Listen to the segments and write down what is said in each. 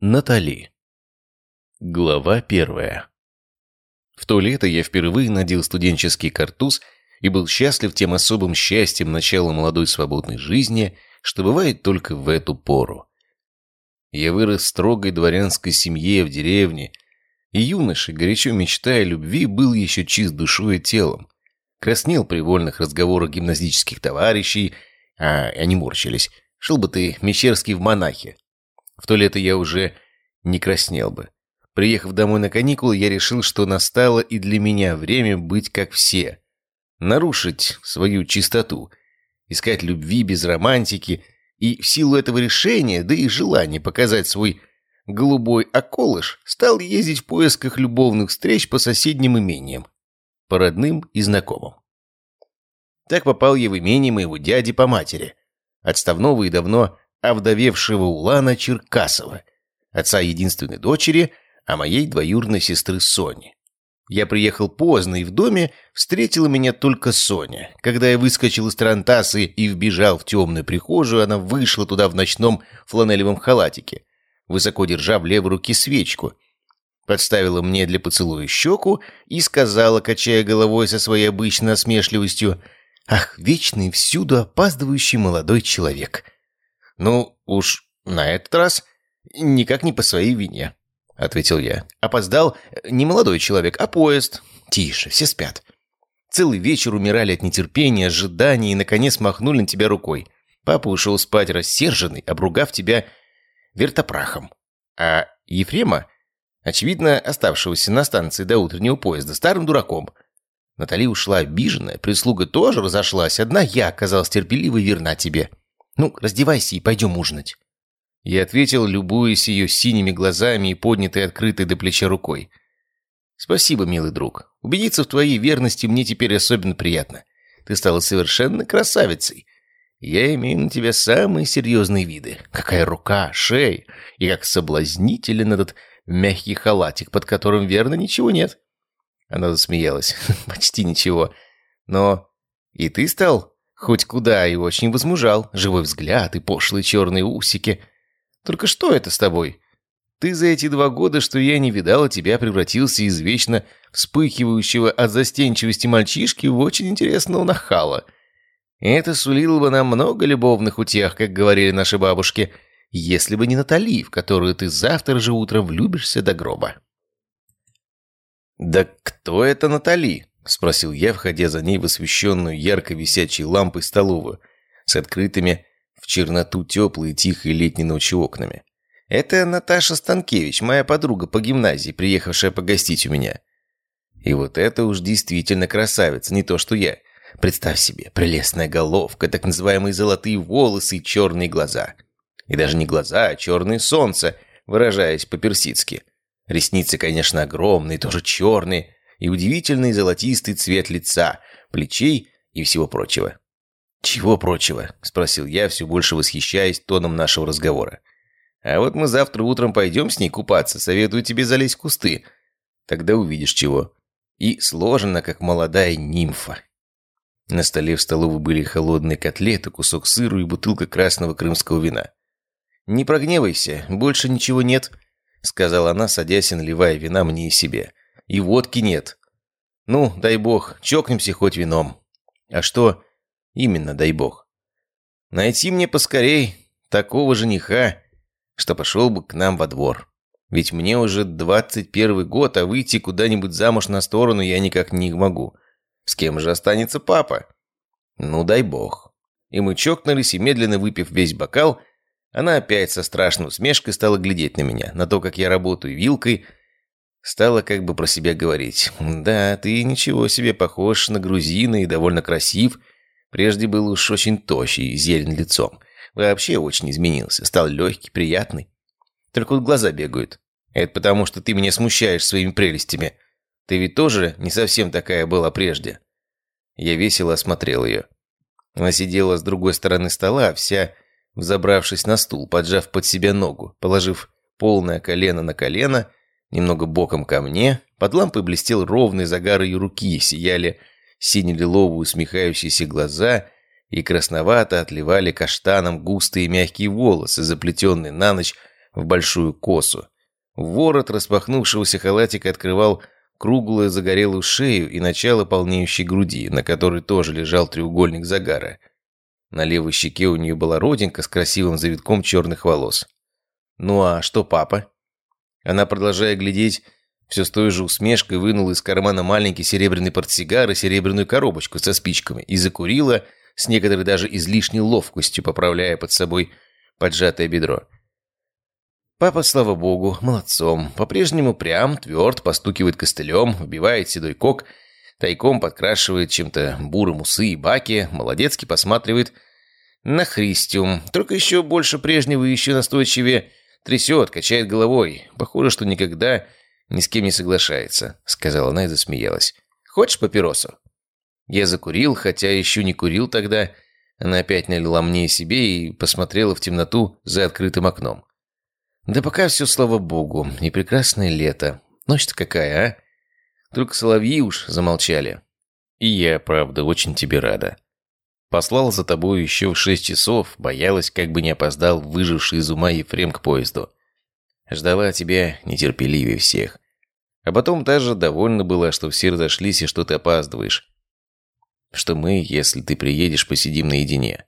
Натали. Глава первая. В то лето я впервые надел студенческий картуз и был счастлив тем особым счастьем начала молодой свободной жизни, что бывает только в эту пору. Я вырос в строгой дворянской семье в деревне, и юноша, горячо мечтая о любви, был еще чист душой и телом. Краснел при вольных разговорах гимназических товарищей, а они морщились. Шел бы ты, Мещерский, в монахи. В то лето я уже не краснел бы. Приехав домой на каникулы, я решил, что настало и для меня время быть как все. Нарушить свою чистоту, искать любви без романтики, и в силу этого решения, да и желания показать свой голубой околыш, стал ездить в поисках любовных встреч по соседним имениям, по родным и знакомым. Так попал я в имение моего дяди по матери, отставного и давно овдовевшего Улана Черкасова, отца единственной дочери, а моей двоюродной сестры Сони. Я приехал поздно, и в доме встретила меня только Соня. Когда я выскочил из тарантасы и вбежал в темную прихожую, она вышла туда в ночном фланелевом халатике, высоко держа в левой руке свечку. Подставила мне для поцелуя щеку и сказала, качая головой со своей обычной насмешливостью, «Ах, вечный, всюду опаздывающий молодой человек!» «Ну, уж на этот раз никак не по своей вине», — ответил я. «Опоздал не молодой человек, а поезд. Тише, все спят. Целый вечер умирали от нетерпения, ожидания и, наконец, махнули на тебя рукой. Папа ушел спать рассерженный, обругав тебя вертопрахом. А Ефрема, очевидно, оставшегося на станции до утреннего поезда, старым дураком. Натали ушла обиженная, прислуга тоже разошлась, одна я оказалась терпеливой верна тебе. «Ну, раздевайся и пойдем ужинать». Я ответил, любуясь ее синими глазами и поднятой открытой до плеча рукой. «Спасибо, милый друг. Убедиться в твоей верности мне теперь особенно приятно. Ты стала совершенно красавицей. Я имею на тебя самые серьезные виды. Какая рука, шея, и как соблазнителен этот мягкий халатик, под которым, верно, ничего нет». Она засмеялась. «Почти ничего. Но и ты стал Хоть куда и очень возмужал. Живой взгляд и пошлые черные усики. Только что это с тобой? Ты за эти два года, что я не видала, тебя превратился из вечно вспыхивающего от застенчивости мальчишки в очень интересного нахала. Это сулило бы нам много любовных утех, как говорили наши бабушки, если бы не Натали, в которую ты завтра же утром влюбишься до гроба. «Да кто это Натали?» — спросил я, входя за ней в освещенную ярко висячей лампой столовую, с открытыми в черноту теплые тихие летней ночи окнами. «Это Наташа Станкевич, моя подруга по гимназии, приехавшая погостить у меня». И вот это уж действительно красавица, не то что я. Представь себе, прелестная головка, так называемые золотые волосы и черные глаза. И даже не глаза, а черное солнце, выражаясь по-персидски. Ресницы, конечно, огромные, тоже черные, и удивительный золотистый цвет лица, плечей и всего прочего. «Чего прочего?» – спросил я, все больше восхищаясь тоном нашего разговора. «А вот мы завтра утром пойдем с ней купаться, советую тебе залезть в кусты. Тогда увидишь чего. И сложено, как молодая нимфа». На столе в столовой были холодные котлеты, кусок сыра и бутылка красного крымского вина. «Не прогневайся, больше ничего нет», — сказала она, садясь и наливая вина мне и себе и водки нет. Ну, дай бог, чокнемся хоть вином. А что именно, дай бог? Найти мне поскорей такого жениха, что пошел бы к нам во двор. Ведь мне уже двадцать первый год, а выйти куда-нибудь замуж на сторону я никак не могу. С кем же останется папа? Ну, дай бог. И мы чокнулись, и медленно выпив весь бокал, она опять со страшной усмешкой стала глядеть на меня, на то, как я работаю вилкой, Стала как бы про себя говорить. «Да, ты ничего себе похож на грузина и довольно красив. Прежде был уж очень тощий, зелен лицом. Вообще очень изменился. Стал легкий, приятный. Только вот глаза бегают. Это потому, что ты меня смущаешь своими прелестями. Ты ведь тоже не совсем такая была прежде». Я весело осмотрел ее. Она сидела с другой стороны стола, вся взобравшись на стул, поджав под себя ногу, положив полное колено на колено Немного боком ко мне, под лампой блестел ровный загар ее руки, сияли сине-лиловые усмехающиеся глаза и красновато отливали каштаном густые мягкие волосы, заплетенные на ночь в большую косу. Ворот распахнувшегося халатика открывал круглую загорелую шею и начало полнеющей груди, на которой тоже лежал треугольник загара. На левой щеке у нее была родинка с красивым завитком черных волос. «Ну а что папа?» Она, продолжая глядеть, все с той же усмешкой вынула из кармана маленький серебряный портсигар и серебряную коробочку со спичками и закурила, с некоторой даже излишней ловкостью, поправляя под собой поджатое бедро. Папа, слава богу, молодцом. По-прежнему прям, тверд, постукивает костылем, вбивает седой кок, тайком подкрашивает чем-то бурым усы и баки, молодецки посматривает на Христиум. Только еще больше прежнего и еще настойчивее трясет, качает головой. Похоже, что никогда ни с кем не соглашается», — сказала она и засмеялась. «Хочешь папиросу?» Я закурил, хотя еще не курил тогда. Она опять налила мне и себе и посмотрела в темноту за открытым окном. Да пока все, слава богу, и прекрасное лето. Ночь-то какая, а? Только соловьи уж замолчали. И я, правда, очень тебе рада. Послал за тобой еще в шесть часов, боялась, как бы не опоздал выживший из ума Ефрем к поезду. Ждала тебя нетерпеливее всех. А потом даже довольна была, что все разошлись и что ты опаздываешь. Что мы, если ты приедешь, посидим наедине.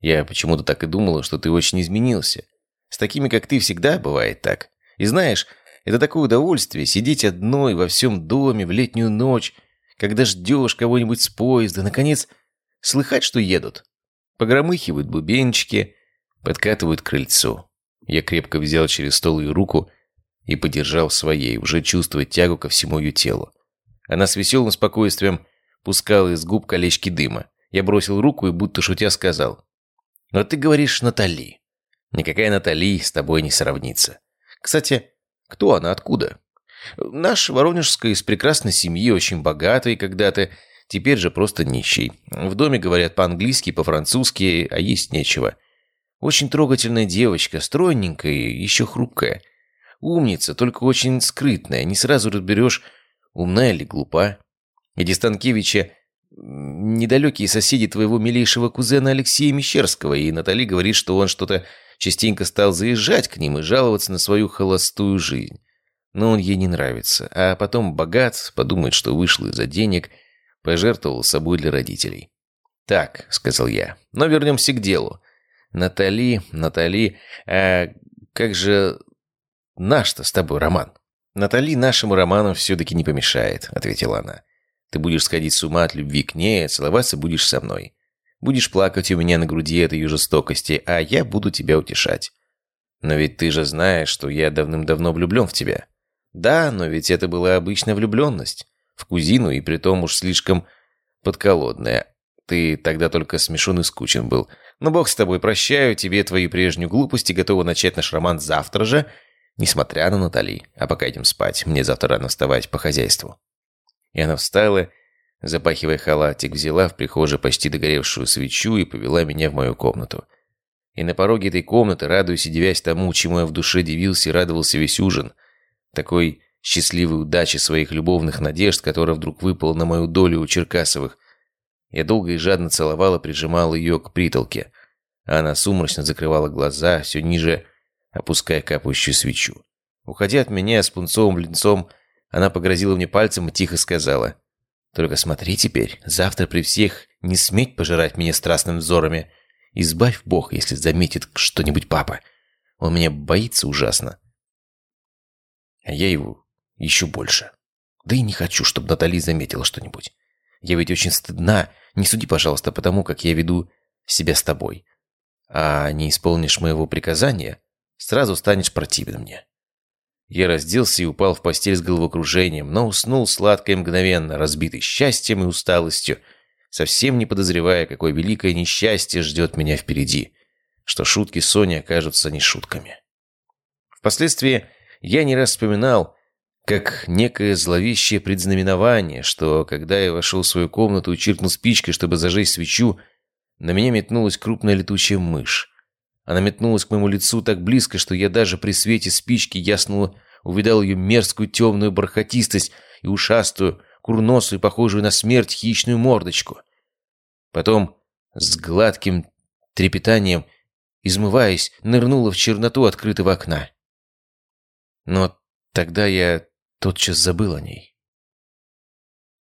Я почему-то так и думала, что ты очень изменился. С такими, как ты, всегда бывает так. И знаешь, это такое удовольствие сидеть одной во всем доме в летнюю ночь, когда ждешь кого-нибудь с поезда, наконец, слыхать, что едут. Погромыхивают бубенчики, подкатывают к крыльцу. Я крепко взял через стол ее руку и подержал своей, уже чувствуя тягу ко всему ее телу. Она с веселым спокойствием пускала из губ колечки дыма. Я бросил руку и будто шутя сказал. «Но ты говоришь Натали. Никакая Натали с тобой не сравнится. Кстати, кто она, откуда? Наш Воронежская из прекрасной семьи, очень богатой когда-то, теперь же просто нищий. В доме говорят по-английски, по-французски, а есть нечего. Очень трогательная девочка, стройненькая и еще хрупкая. Умница, только очень скрытная, не сразу разберешь, умна или глупа. Эти Станкевича недалекие соседи твоего милейшего кузена Алексея Мещерского, и Натали говорит, что он что-то частенько стал заезжать к ним и жаловаться на свою холостую жизнь. Но он ей не нравится, а потом богат, подумает, что вышел из-за денег, пожертвовал собой для родителей. «Так», — сказал я, — «но вернемся к делу. Натали, Натали, а как же наш-то с тобой роман?» «Натали нашему роману все-таки не помешает», — ответила она. «Ты будешь сходить с ума от любви к ней, а целоваться будешь со мной. Будешь плакать у меня на груди от ее жестокости, а я буду тебя утешать. Но ведь ты же знаешь, что я давным-давно влюблен в тебя. Да, но ведь это была обычная влюбленность. В кузину, и притом уж слишком подколодная. Ты тогда только смешон и скучен был. Но бог с тобой, прощаю тебе твою прежнюю глупость и готова начать наш роман завтра же, несмотря на Натали. А пока идем спать, мне завтра рано вставать по хозяйству. И она встала Запахивая халатик, взяла в прихожей почти догоревшую свечу и повела меня в мою комнату. И на пороге этой комнаты, радуясь и девясь тому, чему я в душе дивился и радовался весь ужин, такой счастливой удачи своих любовных надежд, которая вдруг выпала на мою долю у Черкасовых, я долго и жадно целовала, прижимала ее к притолке, она сумрачно закрывала глаза, все ниже опуская капающую свечу. Уходя от меня с пунцовым лицом, она погрозила мне пальцем и тихо сказала — только смотри теперь, завтра при всех не сметь пожирать меня страстными взорами. Избавь Бог, если заметит что-нибудь папа. Он меня боится ужасно. А я его еще больше. Да и не хочу, чтобы Натали заметила что-нибудь. Я ведь очень стыдна. Не суди, пожалуйста, потому как я веду себя с тобой. А не исполнишь моего приказания, сразу станешь противен мне. Я разделся и упал в постель с головокружением, но уснул сладко и мгновенно, разбитый счастьем и усталостью, совсем не подозревая, какое великое несчастье ждет меня впереди, что шутки Сони окажутся не шутками. Впоследствии я не раз вспоминал, как некое зловещее предзнаменование, что, когда я вошел в свою комнату и чиркнул спичкой, чтобы зажечь свечу, на меня метнулась крупная летучая мышь. Она метнулась к моему лицу так близко, что я даже при свете спички ясно увидал ее мерзкую темную бархатистость и ушастую, курносую, похожую на смерть хищную мордочку. Потом с гладким трепетанием измываясь, нырнула в черноту открытого окна. Но тогда я тотчас забыл о ней.